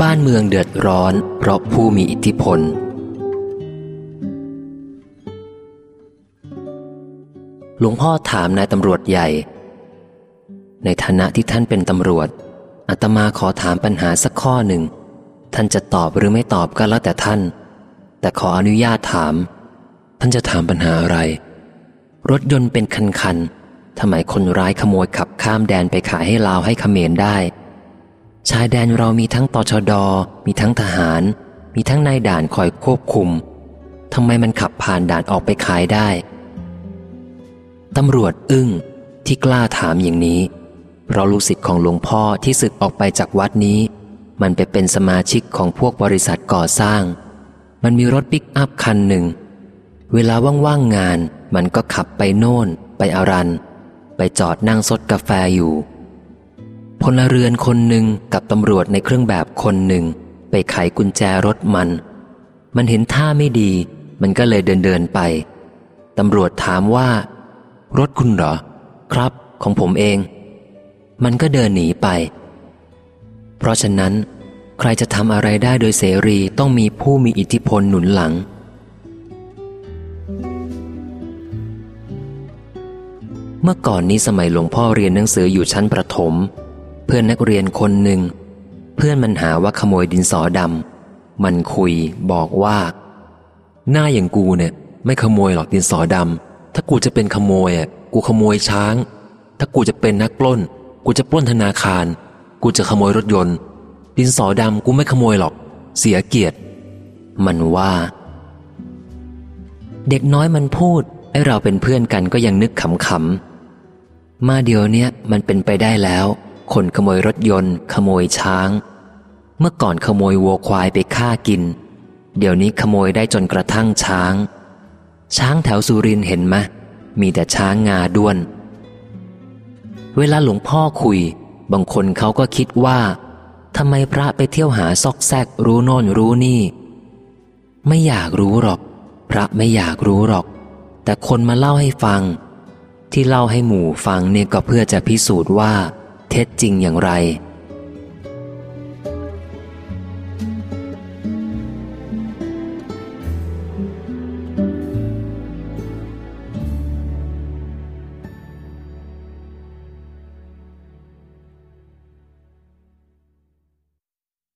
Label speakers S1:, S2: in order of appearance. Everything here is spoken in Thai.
S1: บ้านเมืองเดือดร้อน เพราะผู้มีอิทธิพล หลวงพ่อถามนายตำรวจใหญ่ ในฐานะที่ท่านเป็นตำรวจอาตมาขอถามปัญหาสักข้อหนึ่ง ท่านจะตอบหรือไม่ตอบก็แล้วแต่ท่าน แต่ขออนุญาตถาม ท่านจะถามปัญหาอะไร รถยนต์เป็นคันๆ ทำไมคนร้ายขโมยขับข้ามแดนไปขายให้ลาวให้เขมรได้ ชายแดนเรามีทั้งตชด มีทั้งทหาร มีทั้งนายด่านคอยควบคุมทำไมมันขับผ่านด่านออกไปขายได้ตำรวจอึ้งที่กล้าถามอย่างนี้ เพราะลูกศิษย์ของหลวงพ่อที่ศึกออกไปจากวัดนี้ มันไปเป็นสมาชิกของพวกบริษัทก่อสร้าง มันมีรถปิกอัพคันหนึ่ง เวลาว่างๆงานมันก็ขับไปโน่น ไปอารัน ไปจอดนั่งซดกาแฟอยู่ พลเรือนคนหนึ่งกับตำรวจในเครื่องแบบคนหนึ่ง ไปไขกุญแจรถมัน มันเห็นท่าไม่ดี มันก็เลยเดินเดินไป ตำรวจถามว่า รถคุณเหรอ ครับ ของผมเอง มันก็เดินหนีไป เพราะฉะนั้น ใครจะทำอะไรได้โดยเสรีต้องมีผู้มีอิทธิพลหนุนหลัง เมื่อก่อนนี้สมัยหลวงพ่อเรียนหนังสืออยู่ชั้นประถม เพื่อนนักเรียนคนหนึ่ง เพื่อนมันหาว่าขโมยดินสอดำมันคุยบอกว่า หน้าอย่างกูเนี่ย ไม่ขโมยหรอกดินสอดำถ้ากูจะเป็นขโมยอะกูขโมยช้าง ถ้ากูจะเป็นนักปล้น กูจะปล้นธนาคาร กูจะขโมยรถยนต์ ดินสอดำกูไม่ขโมยหรอก เสียเกียรติ มันว่า เด็กน้อยมันพูดให้เราเป็นเพื่อนกันก็ยังนึกขำๆ มาเดี๋ยวเนี้ยมันเป็นไปได้แล้ว คนขโมยรถยนต์ ขโมยช้าง เมื่อก่อนขโมยวัวควายไปฆ่ากิน เดี๋ยวนี้ขโมยได้จนกระทั่งช้าง ช้างแถวสุรินเห็นไหมมีแต่ช้างงาด้วน เวลาหลวงพ่อคุย บางคนเขาก็คิดว่าทำไมพระไปเที่ยวหาซอกแซกรู้โน่นรู้นี่ ไม่อยากรู้หรอก พระไม่อยากรู้หรอก แต่คนมาเล่าให้ฟัง ที่เล่าให้หมู่ฟังเนี่ยก็เพื่อจะพิสูจน์ว่า เท็จจริงอย่างไร